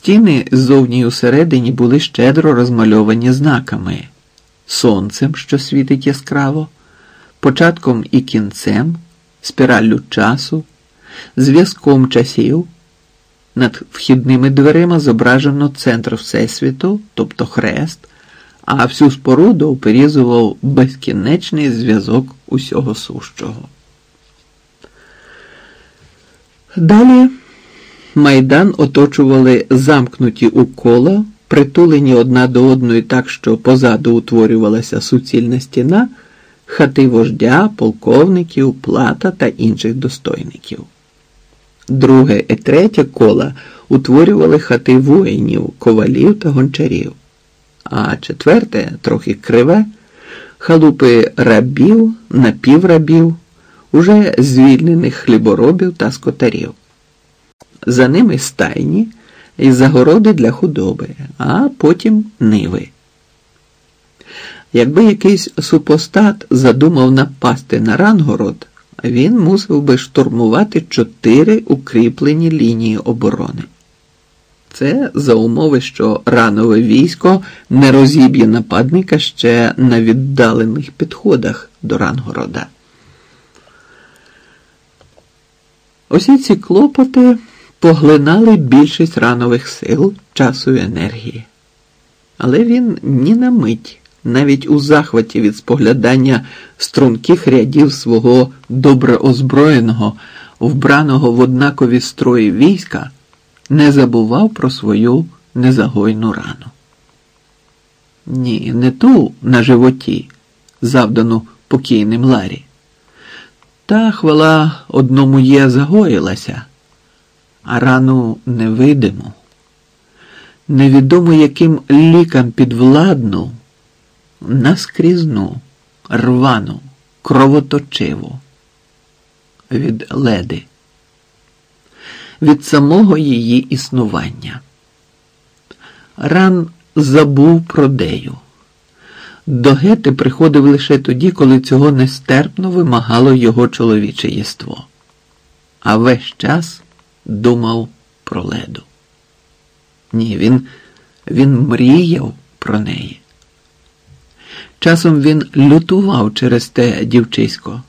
Стіни ззовні й усередині були щедро розмальовані знаками сонцем, що світить яскраво, початком і кінцем, спіраллю часу, зв'язком часів. Над вхідними дверима зображено центр Всесвіту, тобто хрест, а всю споруду оперізував безкінечний зв'язок усього сущого. Далі майдан оточували замкнуті у коло, притулені одна до одної так, що позаду утворювалася суцільна стіна, хати вождя, полковників, плата та інших достойників. Друге і третє кола утворювали хати воїнів, ковалів та гончарів, а четверте, трохи криве, халупи рабів, напіврабів, уже звільнених хліборобів та скотарів. За ними стайні і загороди для худоби, а потім ниви. Якби якийсь супостат задумав напасти на Рангород, він мусив би штурмувати чотири укріплені лінії оборони. Це за умови, що ранове військо не розіб'є нападника ще на віддалених підходах до Рангорода. Усі ці клопоти поглинали більшість ранових сил, часу і енергії. Але він ні на мить, навіть у захваті від споглядання струнких рядів свого добре озброєного, вбраного в однакові строї війська, не забував про свою незагойну рану. Ні, не ту на животі, завдану покійним Ларі. Та хвала одному є загоїлася, а рану невидиму, невідомо яким лікам підвладну, наскрізну, рвану, кровоточиву від леди, від самого її існування. Ран забув про дею. До гети приходив лише тоді, коли цього нестерпно вимагало його чоловіче єство, а весь час думав про леду. Ні, він, він мріяв про неї. Часом він лютував через те дівчисько.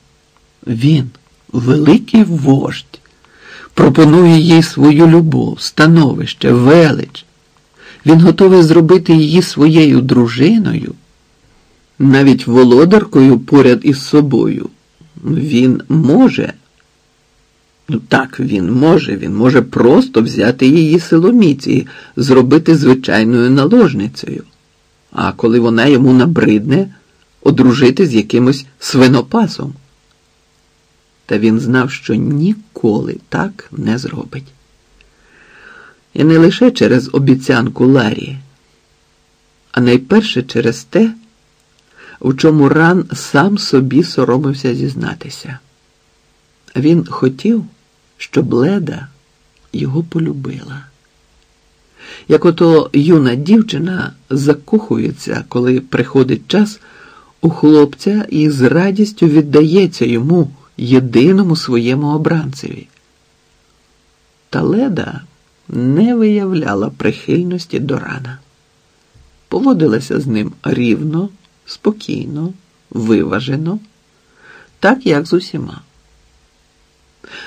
Він, великий вождь, пропонує їй свою любов, становище, велич. Він готовий зробити її своєю дружиною навіть володаркою поряд із собою. Він може. Ну так, він може, він може просто взяти її силоміці, зробити звичайною наложницею. А коли вона йому набридне, одружити з якимось свинопасом. Та він знав, що ніколи так не зробить. І не лише через обіцянку Ларі, а найперше через те, у чому ран сам собі соромився зізнатися. Він хотів, щоб Леда його полюбила. Як ото юна дівчина закохується, коли приходить час у хлопця і з радістю віддається йому єдиному своєму обранцеві. Та Леда не виявляла прихильності до рана, поводилася з ним рівно спокійно, виважено, так як з усіма.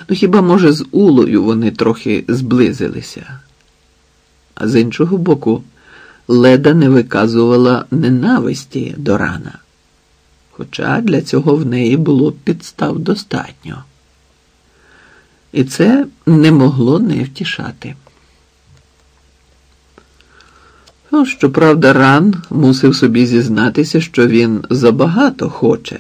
Ну хіба, може, з Улою вони трохи зблизилися? А з іншого боку, леда не виказувала ненависті до рана, хоча для цього в неї було підстав достатньо. І це не могло не втішати. Ну, щоправда, ран мусив собі зізнатися, що він забагато хоче,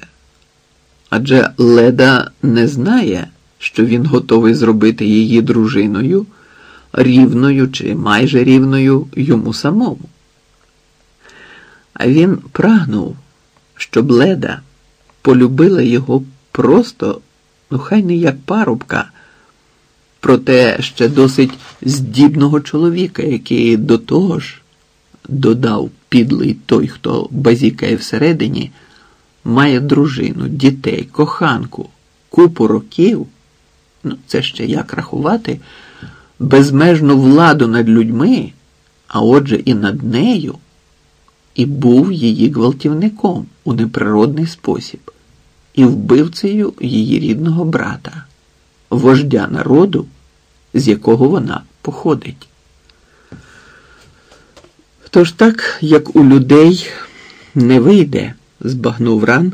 адже Леда не знає, що він готовий зробити її дружиною, рівною чи майже рівною йому самому. А він прагнув, щоб Леда полюбила його просто, ну хай не як парубка, проте ще досить здібного чоловіка, який до того ж додав підлий той, хто базікає всередині, має дружину, дітей, коханку, купу років, ну це ще як рахувати, безмежну владу над людьми. а отже, і над нею, і був її гвалтівником у неприродний спосіб, і вбивцею її рідного брата, вождя народу, з якого вона походить. Тож так, як у людей не вийде, збагнув ран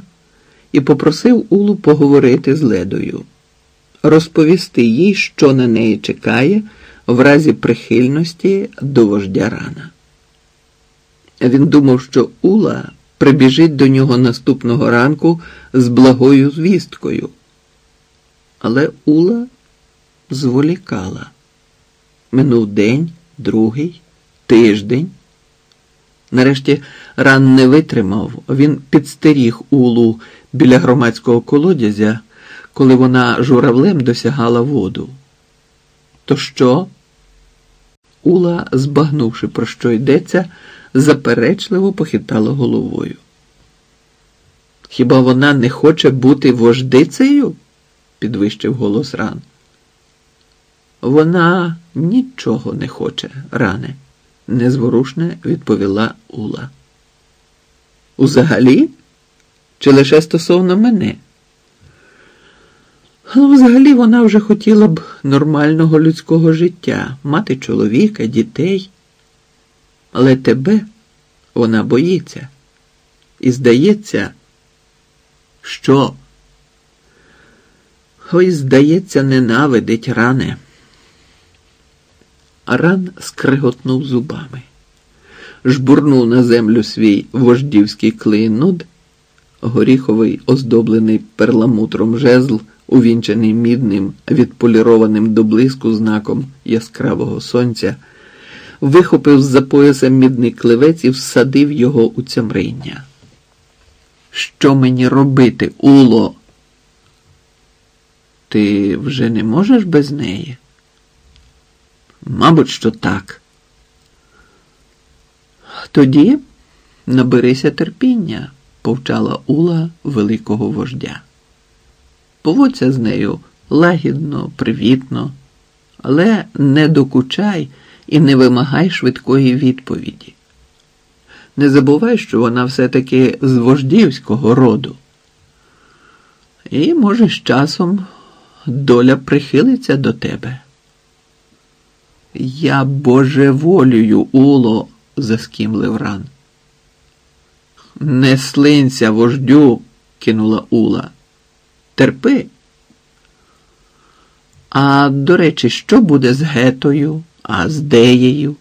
і попросив Улу поговорити з ледою, розповісти їй, що на неї чекає в разі прихильності до вождя рана. Він думав, що Ула прибіжить до нього наступного ранку з благою звісткою. Але Ула зволікала. Минув день, другий, тиждень. Нарешті ран не витримав, він підстеріг Улу біля громадського колодязя, коли вона журавлем досягала воду. То що? Ула, збагнувши, про що йдеться, заперечливо похитала головою. Хіба вона не хоче бути вождицею? підвищив голос ран. Вона нічого не хоче, ране, незворушне відповіла Ула. Узагалі? Чи лише стосовно мене? Ну, взагалі вона вже хотіла б нормального людського життя, мати чоловіка, дітей. Але тебе вона боїться. І здається, що? Ой, здається, ненавидить ране. Ран скриготнув зубами, жбурнув на землю свій вождівський клейнод, горіховий, оздоблений перламутром жезл увінчений мідним, відполірованим до блиску знаком яскравого сонця, вихопив з-за пояса мідний кливець і всадив його у цямриння. Що мені робити, Уло? Ти вже не можеш без неї? Мабуть, що так. Тоді наберися терпіння, повчала Ула великого вождя. Поводься з нею лагідно, привітно, але не докучай і не вимагай швидкої відповіді. Не забувай, що вона все-таки з вождівського роду. І, може, з часом доля прихилиться до тебе. Я божеволюю, Уло, заскімлив ран. Не слинься, вождю, кинула Ула терпи. А до речі, що буде з Гетою, а з Деєю?